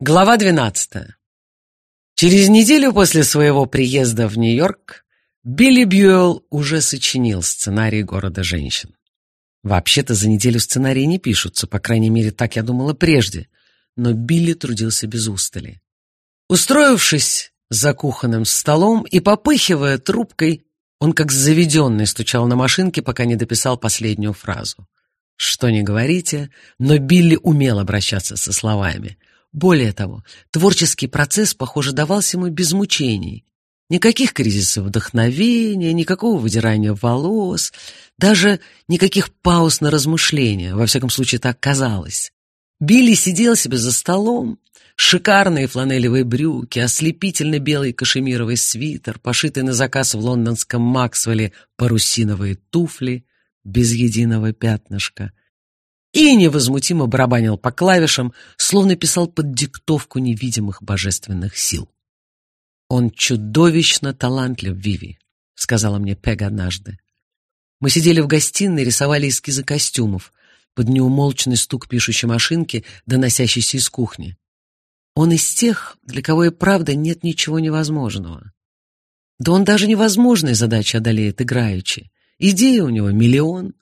Глава 12. Через неделю после своего приезда в Нью-Йорк Билли Бьюэлл уже сочинил сценарий «Города женщин». Вообще-то за неделю сценарии не пишутся, по крайней мере, так я думала прежде, но Билли трудился без устали. Устроившись за кухонным столом и попыхивая трубкой, он как заведенный стучал на машинке, пока не дописал последнюю фразу. Что не говорите, но Билли умел обращаться со словами — более того, творческий процесс, похоже, давался ему без мучений. Никаких кризисов вдохновения, никакого выдирания волос, даже никаких пауз на размышления, во всяком случае так казалось. Билли сидел себе за столом, шикарные фланелевые брюки, ослепительно белый кашемировый свитер, пошитый на заказ в лондонском Максвелле парусиновые туфли без единого пятнышка, и невозмутимо барабанил по клавишам, словно писал под диктовку невидимых божественных сил. «Он чудовищно талантлив, Виви», — сказала мне Пег однажды. Мы сидели в гостиной, рисовали эскизы костюмов под неумолчный стук пишущей машинки, доносящийся из кухни. Он из тех, для кого и правда нет ничего невозможного. Да он даже невозможные задачи одолеет играючи. Идеи у него миллион.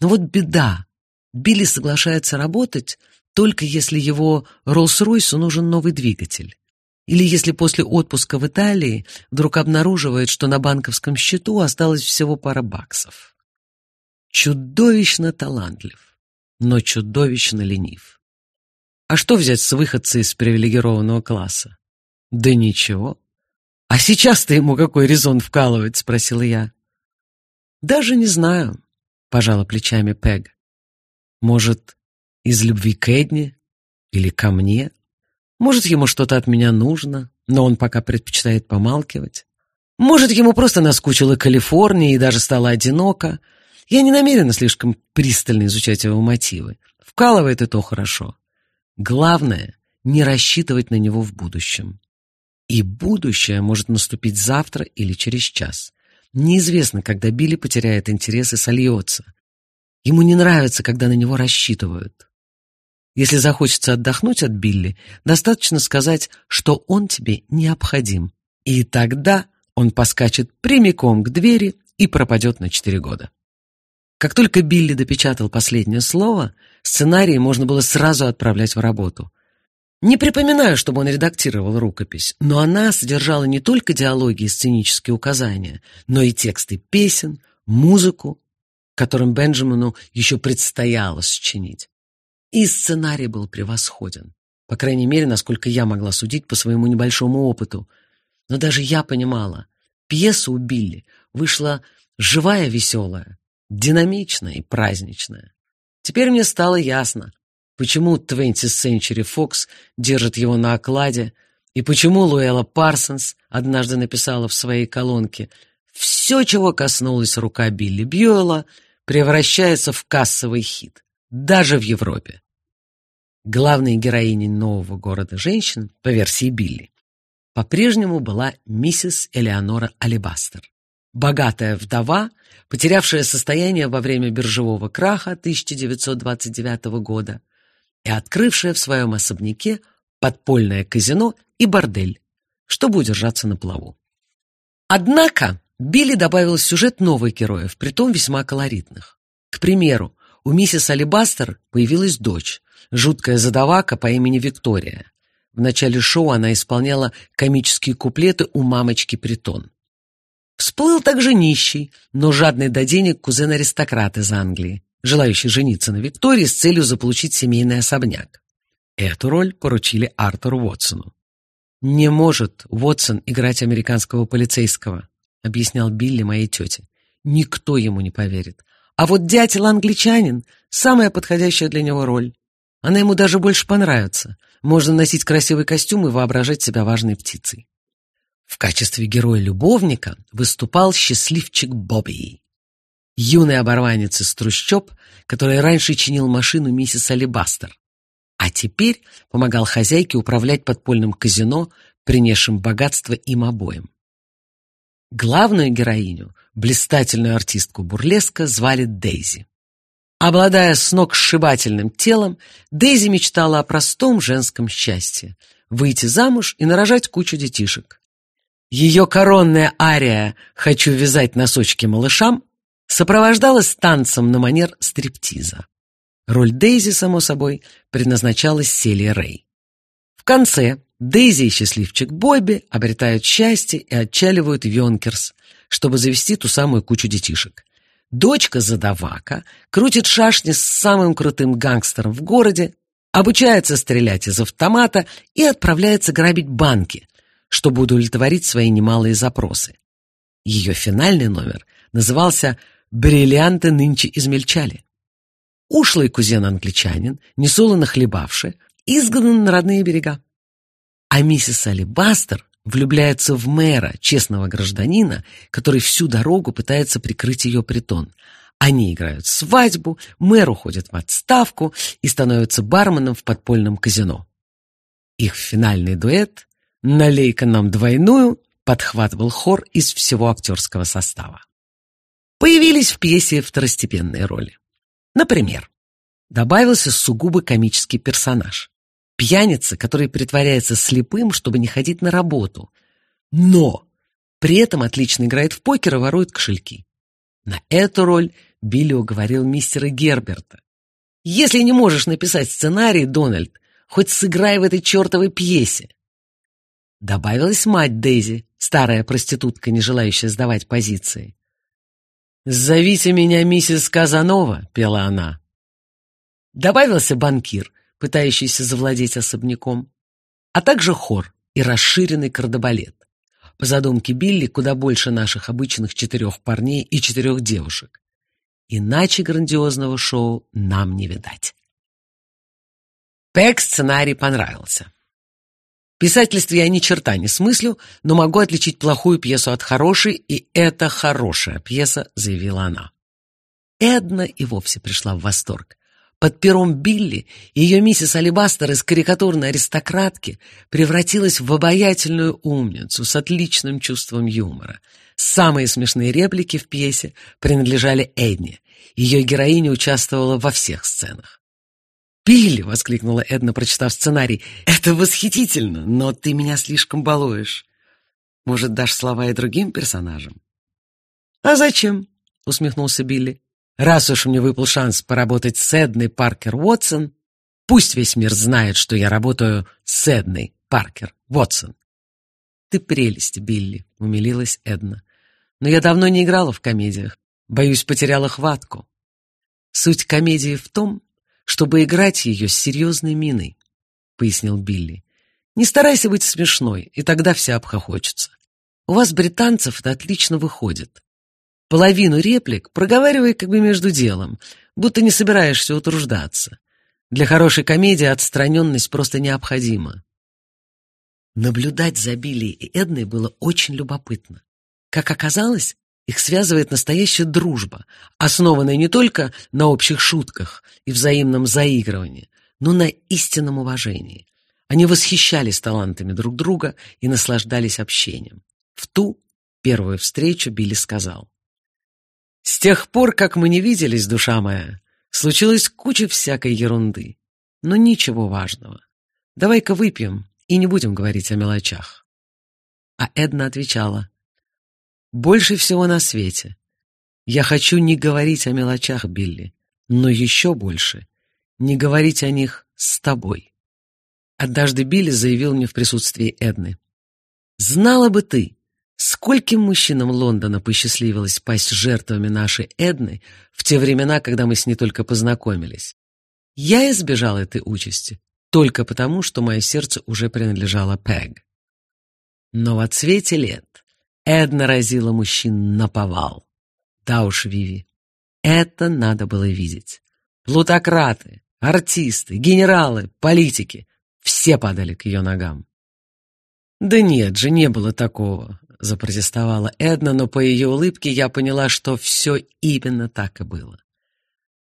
Но вот беда. Билли соглашается работать только если его Роллс-Ройсу нужен новый двигатель. Или если после отпуска в Италии вдруг обнаруживает, что на банковском счету осталось всего пара баксов. Чудовищно талантлив, но чудовищно ленив. А что взять с выходца из привилегированного класса? Да ничего. А сейчас-то ему какой резон вкалывать, спросила я. Даже не знаю, пожала плечами Пег. Может, из любви к Эдне или ко мне? Может, ему что-то от меня нужно, но он пока предпочитает помалкивать? Может, ему просто наскучила Калифорния и даже стало одиноко? Я не намерена слишком пристально изучать его мотивы. Вкалывает и то хорошо. Главное — не рассчитывать на него в будущем. И будущее может наступить завтра или через час. Неизвестно, когда Билли потеряет интерес и сольется. Ему не нравится, когда на него рассчитывают. Если захочется отдохнуть от Билли, достаточно сказать, что он тебе необходим. И тогда он поскачет прямиком к двери и пропадет на четыре года. Как только Билли допечатал последнее слово, сценарий можно было сразу отправлять в работу. Не припоминаю, чтобы он редактировал рукопись, но она содержала не только диалоги и сценические указания, но и тексты песен, музыку, которым Бенджамину еще предстояло сочинить. И сценарий был превосходен. По крайней мере, насколько я могла судить по своему небольшому опыту. Но даже я понимала, пьеса у Билли вышла живая, веселая, динамичная и праздничная. Теперь мне стало ясно, почему 20th Century Fox держит его на окладе, и почему Луэлла Парсонс однажды написала в своей колонке «Все, чего коснулась рука Билли Бьюэлла, превращается в кассовый хит, даже в Европе. Главной героиней нового города женщин, по версии Билли, по-прежнему была миссис Элеонора Алибастер, богатая вдова, потерявшая состояние во время биржевого краха 1929 года и открывшая в своем особняке подпольное казино и бордель, чтобы удержаться на плаву. Однако Билли добавил в сюжет новых героев, притом весьма колоритных. К примеру, у миссис Алибастер появилась дочь, жуткая задавака по имени Виктория. В начале шоу она исполняла комические куплеты у мамочки Притон. Всплыл также нищий, но жадный до денег кузен-аристократ из Англии, желающий жениться на Виктории с целью заполучить семейный особняк. Эту роль поручили Артуру Уотсону. Не может Уотсон играть американского полицейского, — объяснял Билли моей тете. «Никто ему не поверит. А вот дятел-англичанин — самая подходящая для него роль. Она ему даже больше понравится. Можно носить красивый костюм и воображать себя важной птицей». В качестве героя-любовника выступал счастливчик Бобби. Юный оборванец из трущоб, который раньше чинил машину миссис Алибастер, а теперь помогал хозяйке управлять подпольным казино, принесшим богатство им обоим. Главную героиню, блистательную артистку бурлеска, звали Дейзи. Обладая сногсшибательным телом, Дейзи мечтала о простом женском счастье — выйти замуж и нарожать кучу детишек. Ее коронная ария «Хочу вязать носочки малышам» сопровождалась танцем на манер стриптиза. Роль Дейзи, само собой, предназначалась Селии Рэй. В конце Дейзи и счастливчик Бобби обретают счастье и отчаливают в Йонкерс, чтобы завести ту самую кучу детишек. Дочка задавака крутит шашни с самым крутым гангстером в городе, обучается стрелять из автомата и отправляется грабить банки, чтобы удовлетворить свои немалые запросы. Ее финальный номер назывался «Бриллианты нынче измельчали». Ушлый кузен-англичанин, несолоно хлебавший, изгнан на родные берега. А миссис Алибастер влюбляется в мэра, честного гражданина, который всю дорогу пытается прикрыть ее притон. Они играют свадьбу, мэр уходит в отставку и становится барменом в подпольном казино. Их финальный дуэт «Налей-ка нам двойную» подхватывал хор из всего актерского состава. Появились в пьесе второстепенные роли. Например, добавился сугубо комический персонаж. Пьяница, который притворяется слепым, чтобы не ходить на работу. Но при этом отлично играет в покер и ворует кошельки. На эту роль Билли уговорил мистера Герберта. «Если не можешь написать сценарий, Дональд, хоть сыграй в этой чертовой пьесе». Добавилась мать Дейзи, старая проститутка, не желающая сдавать позиции. «Зовите меня миссис Казанова», — пела она. Добавился банкир, пытающийся завладеть особняком, а также хор и расширенный кардебалет. По задумке Билли, куда больше наших обычных четырех парней и четырех девушек. Иначе грандиозного шоу нам не видать. Пэк сценарий понравился. В писательстве я ни черта не смыслю, но могу отличить плохую пьесу от хорошей, и это хорошая пьеса, заявила она. Эдна и вовсе пришла в восторг. Под пером Билли ее миссис Алибастер из карикатурной аристократки превратилась в обаятельную умницу с отличным чувством юмора. Самые смешные реплики в пьесе принадлежали Эдне. Ее героиня участвовала во всех сценах. «Билли!» — воскликнула Эдна, прочитав сценарий. «Это восхитительно, но ты меня слишком балуешь. Может, дашь слова и другим персонажам?» «А зачем?» — усмехнулся Билли. Раз уж мне выпал шанс поработать с Эдной Паркер Уотсон, пусть весь мир знает, что я работаю с Эдной Паркер Уотсон. «Ты прелесть, Билли», — умилилась Эдна. «Но я давно не играла в комедиях. Боюсь, потеряла хватку. Суть комедии в том, чтобы играть ее с серьезной миной», — пояснил Билли. «Не старайся быть смешной, и тогда все обхохочутся. У вас, британцев, это отлично выходит. Половину реплик проговаривай как бы между делом, будто не собираешься утруждаться. Для хорошей комедии отстраненность просто необходима. Наблюдать за Билли и Эдной было очень любопытно. Как оказалось, их связывает настоящая дружба, основанная не только на общих шутках и взаимном заигрывании, но на истинном уважении. Они восхищались талантами друг друга и наслаждались общением. В ту первую встречу Билли сказал. С тех пор, как мы не виделись, душа моя, случилась куча всякой ерунды, но ничего важного. Давай-ка выпьем и не будем говорить о мелочах. А Эдна отвечала, больше всего на свете. Я хочу не говорить о мелочах, Билли, но еще больше не говорить о них с тобой. Однажды Билли заявил мне в присутствии Эдны. «Знала бы ты, Скольким мужчинам Лондона посчастливилось пасть жертвами нашей Эдны в те времена, когда мы с ней только познакомились? Я избежал этой участи только потому, что мое сердце уже принадлежало Пэг. Но в отсвете лет Эдна разила мужчин на повал. Да уж, Виви, это надо было видеть. Плутократы, артисты, генералы, политики — все падали к ее ногам. Да нет же, не было такого запротестовала Эдна, но по ее улыбке я поняла, что все именно так и было.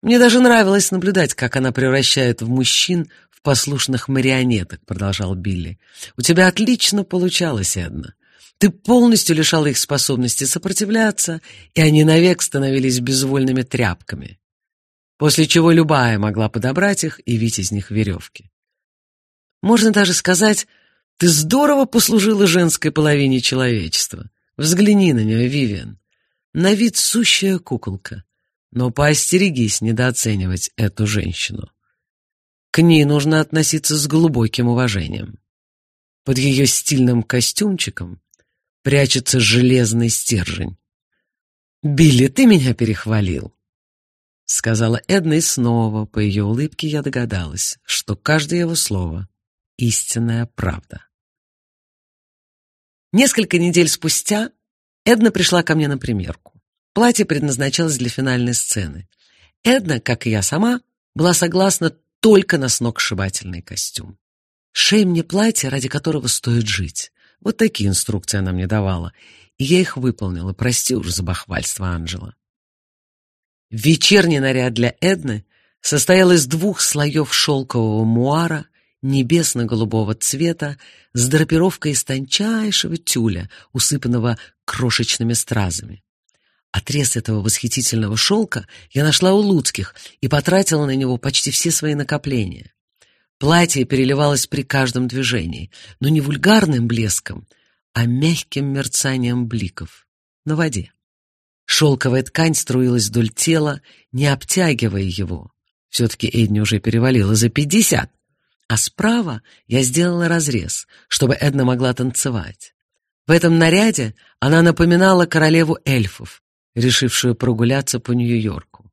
Мне даже нравилось наблюдать, как она превращает в мужчин в послушных марионеток, продолжал Билли. У тебя отлично получалось, Эдна. Ты полностью лишала их способности сопротивляться, и они навек становились безвольными тряпками. после чего любая могла подобрать их и вить из них веревки. Можно даже сказать, ты здорово послужила женской половине человечества. Взгляни на нее, Вивиан. На вид сущая куколка. Но поостерегись недооценивать эту женщину. К ней нужно относиться с глубоким уважением. Под ее стильным костюмчиком прячется железный стержень. «Билли, ты меня перехвалил», — сказала Эдна, и снова по ее улыбке я догадалась, что каждое его слово — истинная правда. Несколько недель спустя Эдна пришла ко мне на примерку. Платье предназначалось для финальной сцены. Эдна, как и я сама, была согласна только на сногсшибательный костюм. «Шей мне платье, ради которого стоит жить». Вот такие инструкции она мне давала, и я их выполнила. Прости уж за бахвальство, Анжела. Вечерний наряд для Эдны состоял из двух слоев шелкового муара небесно-голубого цвета с драпировкой из тончайшего тюля, усыпанного крошечными стразами. Отрез этого восхитительного шелка я нашла у Луцких и потратила на него почти все свои накопления. Платье переливалось при каждом движении, но не вульгарным блеском, а мягким мерцанием бликов на воде. Шелковая ткань струилась вдоль тела, не обтягивая его. Все-таки Эдни уже перевалила за пятьдесят. А справа я сделала разрез, чтобы Эдна могла танцевать. В этом наряде она напоминала королеву эльфов, решившую прогуляться по Нью-Йорку.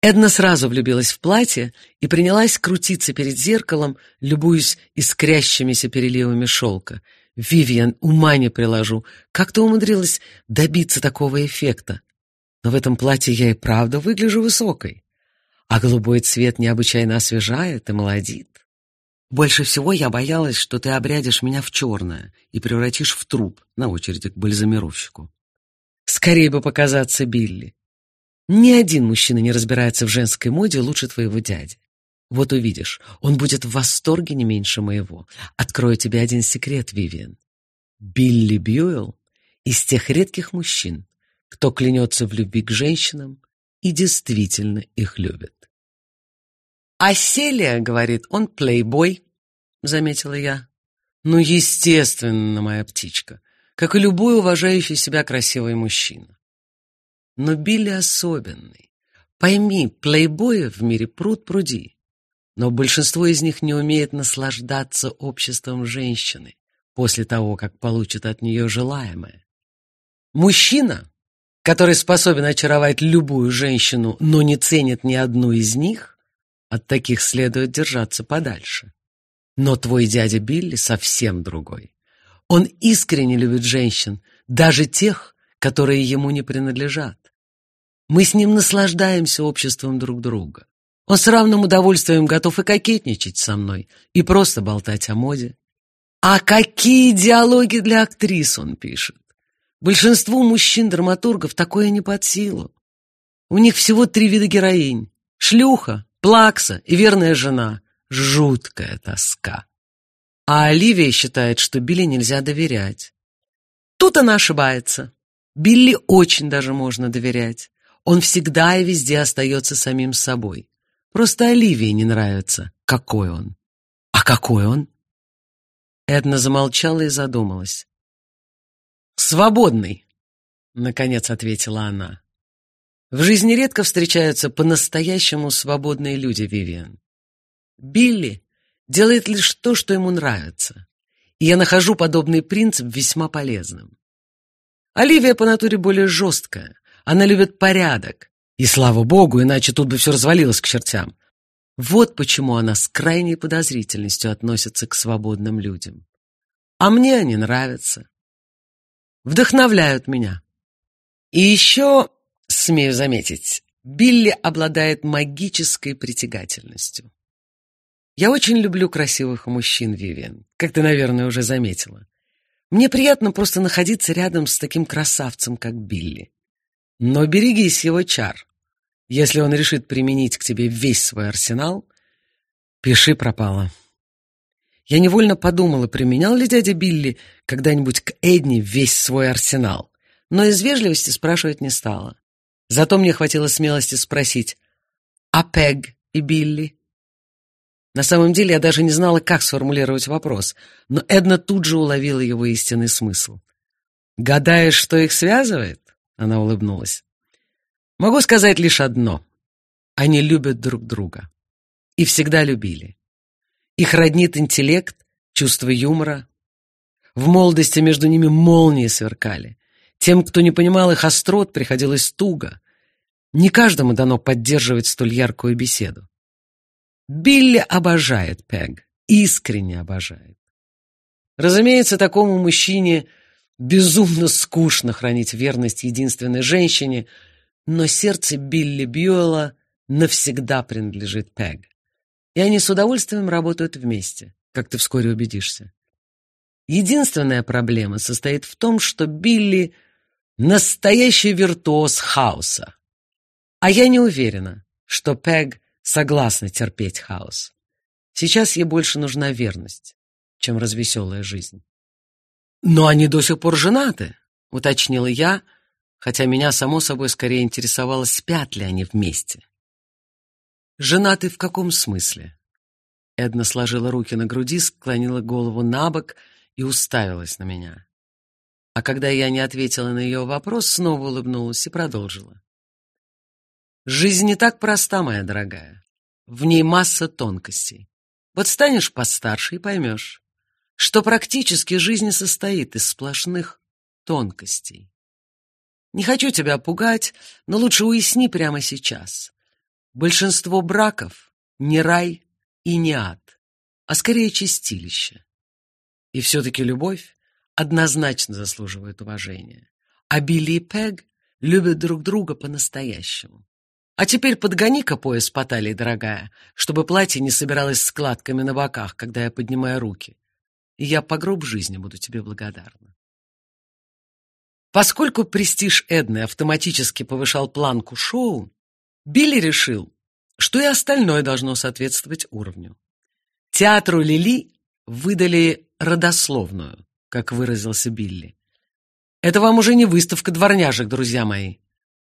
Эдна сразу влюбилась в платье и принялась крутиться перед зеркалом, любуясь искрящимися переливами шелка. «Вивиан, ума не приложу, как ты умудрилась добиться такого эффекта? Но в этом платье я и правда выгляжу высокой. А голубой цвет необычайно освежает и молодит. Больше всего я боялась, что ты обрядишь меня в черное и превратишь в труп на очереди к бальзамировщику. Скорее бы показаться Билли. Ни один мужчина не разбирается в женской моде лучше твоего дяди. Вот увидишь, он будет в восторге не меньше моего. Открою тебе один секрет, Вивиан. Билли Бьюэлл из тех редких мужчин, кто клянется в любви к женщинам и действительно их любит. «А Селия, — говорит, — он плейбой», — заметила я. «Ну, естественно, моя птичка, как и любой уважающий себя красивый мужчина. Но Билли особенный. Пойми, плейбои в мире пруд пруди, но большинство из них не умеет наслаждаться обществом женщины после того, как получит от нее желаемое. Мужчина, который способен очаровать любую женщину, но не ценит ни одну из них, от таких следует держаться подальше. Но твой дядя Билли совсем другой. Он искренне любит женщин, даже тех, которые ему не принадлежат. Мы с ним наслаждаемся обществом друг друга. Он с равным удовольствием готов и кокетничать со мной, и просто болтать о моде. А какие диалоги для актрис он пишет! Большинству мужчин-драматургов такое не под силу. У них всего три вида героинь. Шлюха, плакса и верная жена. Жуткая тоска. А Оливия считает, что Билли нельзя доверять. Тут она ошибается. Билли очень даже можно доверять. Он всегда и везде остается самим собой. Просто Оливии не нравится, какой он. А какой он? Эдна замолчала и задумалась. «Свободный», — наконец ответила она. В жизни редко встречаются по-настоящему свободные люди, Вивиан. Билли делает лишь то, что ему нравится. И я нахожу подобный принцип весьма полезным. Оливия по натуре более жесткая. Она любит порядок. И слава богу, иначе тут бы все развалилось к чертям. Вот почему она с крайней подозрительностью относится к свободным людям. А мне они нравятся. Вдохновляют меня. И еще Смею заметить, Билли обладает магической притягательностью. Я очень люблю красивых мужчин, Вивиан, как ты, наверное, уже заметила. Мне приятно просто находиться рядом с таким красавцем, как Билли. Но берегись его чар. Если он решит применить к тебе весь свой арсенал, пиши пропало. Я невольно подумала, применял ли дядя Билли когда-нибудь к Эдни весь свой арсенал, но из вежливости спрашивать не стала. Зато мне хватило смелости спросить, А Пег и Билли? На самом деле я даже не знала, как сформулировать вопрос, но Эдна тут же уловила его истинный смысл. «Гадаешь, что их связывает?» — она улыбнулась. «Могу сказать лишь одно. Они любят друг друга. И всегда любили. Их роднит интеллект, чувство юмора. В молодости между ними молнии сверкали. Тем, кто не понимал их острот, приходилось туго. Не каждому дано поддерживать столь яркую беседу. Билли обожает Пег, искренне обожает. Разумеется, такому мужчине безумно скучно хранить верность единственной женщине, но сердце Билли Бьюэлла навсегда принадлежит Пег. И они с удовольствием работают вместе, как ты вскоре убедишься. Единственная проблема состоит в том, что Билли — настоящий виртуоз хаоса. А я не уверена, что Пег согласна терпеть хаос. Сейчас ей больше нужна верность, чем развеселая жизнь. «Но они до сих пор женаты», — уточнила я, хотя меня, само собой, скорее интересовало, спят ли они вместе. «Женаты в каком смысле?» Эдна сложила руки на груди, склонила голову на бок и уставилась на меня. А когда я не ответила на ее вопрос, снова улыбнулась и продолжила. «Жизнь не так проста, моя дорогая. В ней масса тонкостей. Вот станешь постарше и поймешь, что практически жизнь состоит из сплошных тонкостей. Не хочу тебя пугать, но лучше уясни прямо сейчас. Большинство браков — не рай и не ад, а скорее чистилище. И все-таки любовь однозначно заслуживает уважения. А Билли и Пег любят друг друга по-настоящему. А теперь подгони-ка пояс по талии, дорогая, чтобы платье не собиралось складками на боках, когда я поднимаю руки. И я по гроб жизни буду тебе благодарна. Поскольку престиж Эдны автоматически повышал планку шоу, Билли решил, что и остальное должно соответствовать уровню. Театру Лили выдали родословную, как выразился Билли. Это вам уже не выставка дворняжек, друзья мои.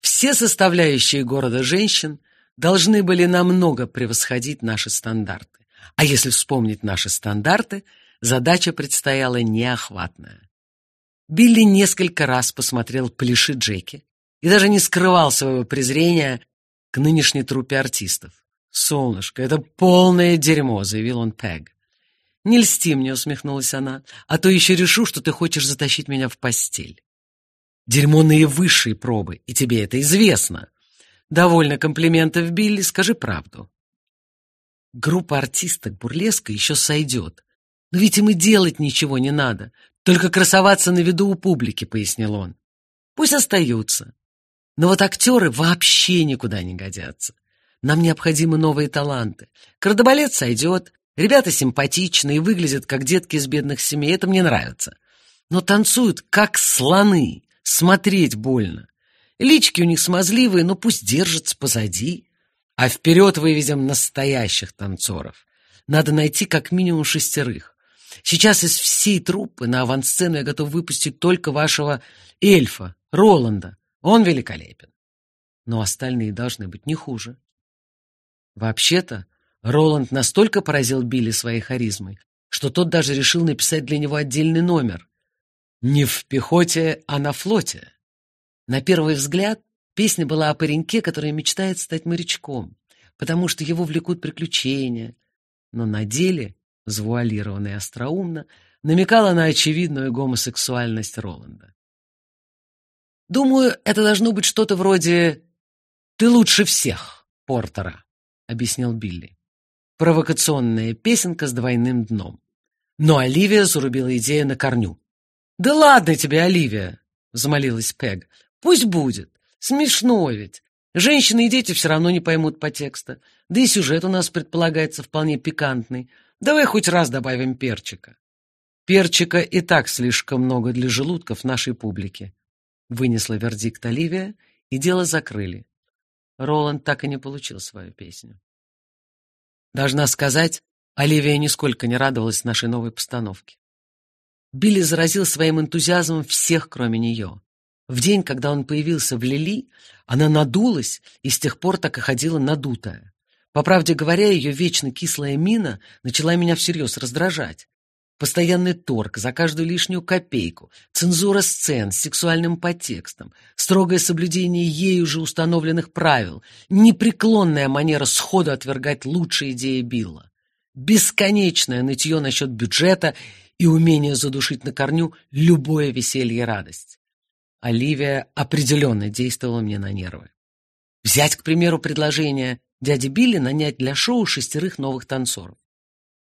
Все составляющие города женщин должны были намного превосходить наши стандарты. А если вспомнить наши стандарты, задача предстояла неохватная. Билли несколько раз посмотрел «Пляши Джеки» и даже не скрывал своего презрения к нынешней труппе артистов. «Солнышко, это полное дерьмо», — заявил он Пэг. «Не льсти мне», — усмехнулась она, «а то еще решу, что ты хочешь затащить меня в постель». «Дерьмо наивысшей пробы, и тебе это известно». «Довольно комплиментов, Билли, скажи правду». Группа артисток бурлеска еще сойдет. Но ведь им и делать ничего не надо. Только красоваться на виду у публики, пояснил он. Пусть остаются. Но вот актеры вообще никуда не годятся. Нам необходимы новые таланты. Кардебалет сойдет, ребята симпатичные выглядят как детки из бедных семей, это мне нравится. Но танцуют как слоны, смотреть больно. Лички у них смазливые, но пусть держатся позади. А вперед вывезем настоящих танцоров. Надо найти как минимум шестерых. Сейчас из всей труппы на авансцену я готов выпустить только вашего эльфа, Роланда. Он великолепен. Но остальные должны быть не хуже. Вообще-то, Роланд настолько поразил Билли своей харизмой, что тот даже решил написать для него отдельный номер. Не в пехоте, а на флоте. На первый взгляд, песня была о пареньке, который мечтает стать морячком, потому что его влекут приключения. Но на деле, завуалированно и остроумно, намекала на очевидную гомосексуальность Роланда. Думаю, это должно быть что-то вроде «Ты лучше всех, Портера», — объяснил Билли. Провокационная песенка с двойным дном. Но Оливия зарубила идею на корню. «Да ладно тебе, Оливия!» — взмолилась Пег. «Пусть будет. Смешно ведь. Женщины и дети все равно не поймут по тексту. Да и сюжет у нас предполагается вполне пикантный. Давай хоть раз добавим перчика». Перчика и так слишком много для желудков нашей публики. Вынесла вердикт Оливия, и дело закрыли. Роланд так и не получил свою песню. Должна сказать, Оливия нисколько не радовалась нашей новой постановке. Билли заразил своим энтузиазмом всех, кроме нее. В день, когда он появился в Лили, она надулась и с тех пор так и ходила надутая. По правде говоря, ее вечно кислая мина начала меня всерьез раздражать. Постоянный торг за каждую лишнюю копейку, цензура сцен с сексуальным подтекстом, строгое соблюдение ею уже установленных правил, непреклонная манера сходу отвергать лучшие идеи Билла, бесконечное нытье насчет бюджета и умение задушить на корню любое веселье и радость. Оливия определенно действовала мне на нервы. Взять, к примеру, предложение дяди Билли нанять для шоу шестерых новых танцоров.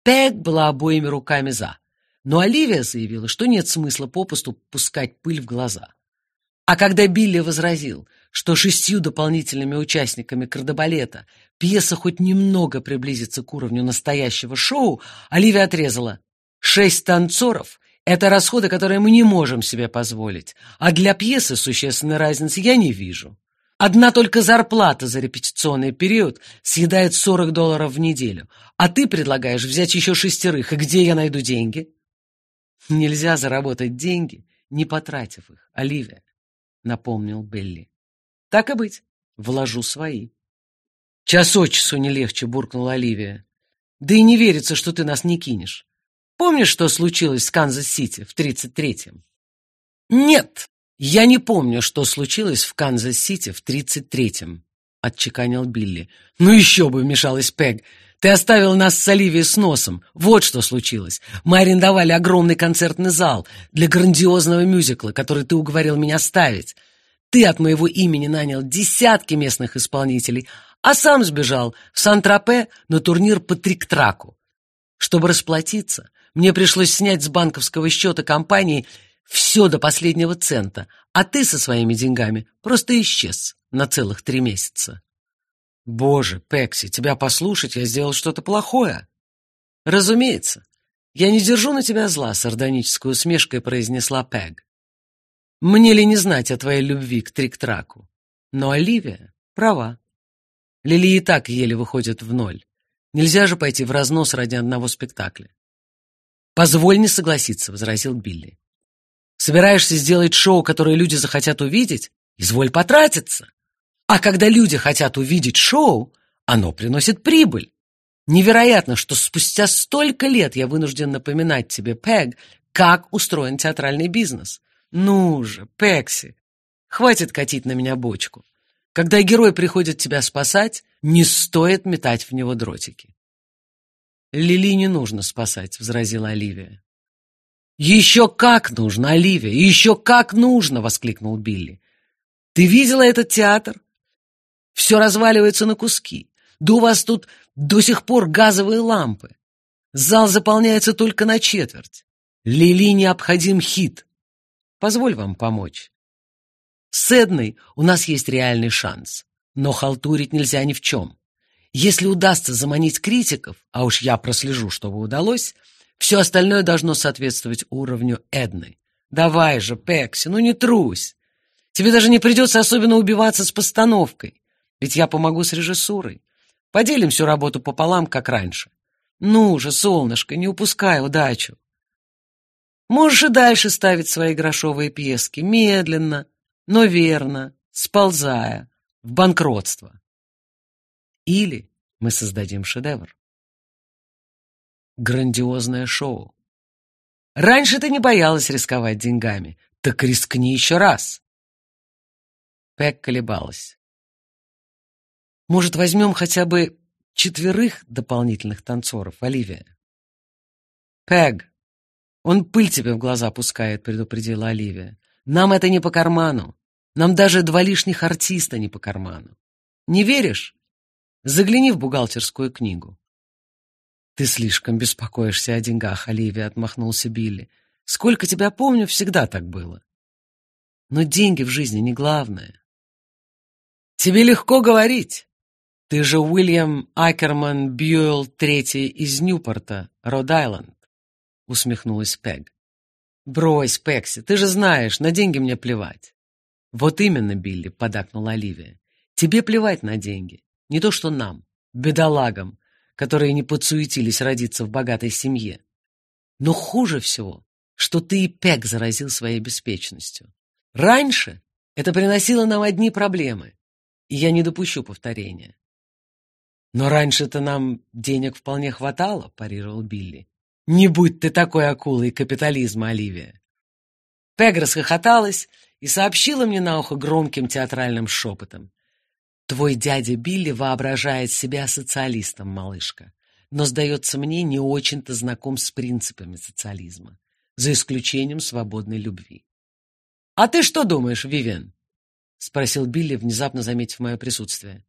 Пэг была обоими руками «за», но Оливия заявила, что нет смысла попусту пускать пыль в глаза. А когда Билли возразил, что шестью дополнительными участниками кардебалета пьеса хоть немного приблизится к уровню настоящего шоу, Оливия отрезала. Шесть танцоров — это расходы, которые мы не можем себе позволить, а для пьесы существенной разницы я не вижу. Одна только зарплата за репетиционный период съедает 40 долларов в неделю, а ты предлагаешь взять еще шестерых, и где я найду деньги? Нельзя заработать деньги, не потратив их, Оливия, напомнил Белли. Так и быть, вложу свои. Час от часу не легче, буркнула Оливия. Да и не верится, что ты нас не кинешь. Помнишь, что случилось с Канзас-Сити в тридцать третьем? Нет, я не помню, что случилось в Канзас-Сити в тридцать третьем, отчеканил Билли. Ну еще бы, вмешалась Пег. Ты оставил нас с Оливией с носом. Вот что случилось. Мы арендовали огромный концертный зал для грандиозного мюзикла, который ты уговорил меня ставить. Ты от моего имени нанял десятки местных исполнителей, а сам сбежал в Сан-Тропе на турнир по трик-траку. Чтобы расплатиться, мне пришлось снять с банковского счета компании все до последнего цента, а ты со своими деньгами просто исчез на целых три месяца. Боже, Пекси, тебя послушать, я сделал что-то плохое. Разумеется. Я не держу на тебя зла, сардонической усмешкой произнесла Пег. Мне ли не знать о твоей любви к трик-траку? Но Оливия права. Лили и так еле выходит в ноль. Нельзя же пойти в разнос ради одного спектакля. Позволь не согласиться, возразил Билли. Собираешься сделать шоу, которое люди захотят увидеть? Изволь потратиться. А когда люди хотят увидеть шоу, оно приносит прибыль. Невероятно, что спустя столько лет я вынужден напоминать тебе, Пэг, как устроен театральный бизнес. Ну же, Пекси, хватит катить на меня бочку. Когда герой приходит тебя спасать, не стоит метать в него дротики. Лили не нужно спасать, возразила Оливия. Еще как нужно, Оливия, еще как нужно, воскликнул Билли. Ты видела этот театр? Все разваливается на куски. Да у вас тут до сих пор газовые лампы. Зал заполняется только на четверть. Лили необходим хит. Позволь вам помочь. С Эдной у нас есть реальный шанс, но халтурить нельзя ни в чем. Если удастся заманить критиков, а уж я прослежу, чтобы удалось, все остальное должно соответствовать уровню Эдны. Давай же, Пекси, ну не трусь. Тебе даже не придется особенно убиваться с постановкой. Ведь я помогу с режиссурой. Поделим всю работу пополам, как раньше. Ну же, солнышко, не упускай удачу. Можешь и дальше ставить свои грошовые пьески, медленно, но верно, сползая в банкротство. Или мы создадим шедевр. Грандиозное шоу. Раньше ты не боялась рисковать деньгами, так рискни еще раз. Пэк колебалась. Может, возьмем хотя бы четверых дополнительных танцоров, Оливия? Пэг, он пыль тебе в глаза пускает, предупредила Оливия. Нам это не по карману. Нам даже два лишних артиста не по карману. Не веришь? Загляни в бухгалтерскую книгу. Ты слишком беспокоишься о деньгах, Оливия, отмахнулся Билли. Сколько тебя помню, всегда так было. Но деньги в жизни не главное. Тебе легко говорить. Ты же Уильям Акерман Бьюэлл третий из Ньюпорта, Род-Айленд, усмехнулась Пег. Брось, Пекси, ты же знаешь, на деньги мне плевать. Вот именно, Билли, подакнула Оливия. Тебе плевать на деньги, не то что нам, бедолагам, которые не подсуетились родиться в богатой семье. Но хуже всего, что ты и Пег заразил своей беспечностью. Раньше Это приносило нам одни проблемы, и я не допущу повторения. «Но раньше-то нам денег вполне хватало», — парировал Билли. «Не будь ты такой акулой капитализма, Оливия!» Пег расхохоталась и сообщила мне на ухо громким театральным шепотом. «Твой дядя Билли воображает себя социалистом, малышка, но, сдается мне, не очень-то знаком с принципами социализма, за исключением свободной любви». «А ты что думаешь, Вивен?» — спросил Билли, внезапно заметив мое присутствие.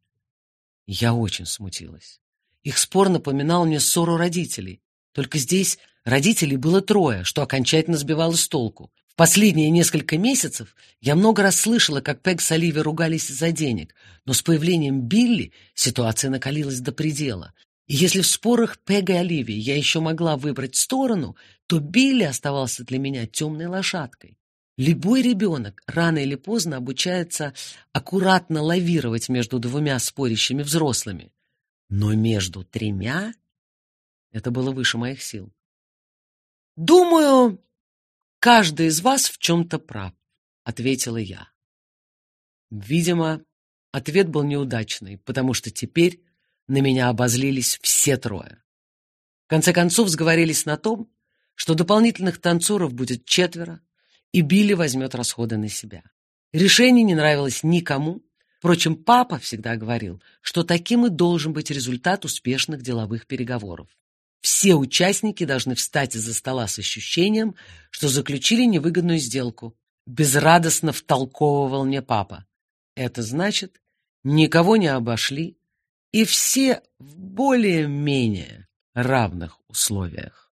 Я очень смутилась. Их спор напоминал мне ссору родителей. Только здесь родителей было трое, что окончательно сбивало с толку. В последние несколько месяцев я много раз слышала, как Пег с Оливией ругались из-за денег, но с появлением Билли ситуация накалилась до предела. И если в спорах Пега и Оливии я еще могла выбрать сторону, то Билли оставался для меня темной лошадкой. Любой ребенок рано или поздно обучается аккуратно лавировать между двумя спорящими взрослыми. Но между тремя это было выше моих сил. «Думаю, каждый из вас в чем-то прав», — ответила я. Видимо, ответ был неудачный, потому что теперь на меня обозлились все трое. В конце концов сговорились на том, что дополнительных танцоров будет четверо, и Билли возьмет расходы на себя. Решение не нравилось никому. Впрочем, папа всегда говорил, что таким и должен быть результат успешных деловых переговоров. Все участники должны встать из-за стола с ощущением, что заключили невыгодную сделку. Безрадостно втолковывал мне папа. Это значит, никого не обошли, и все в более-менее равных условиях.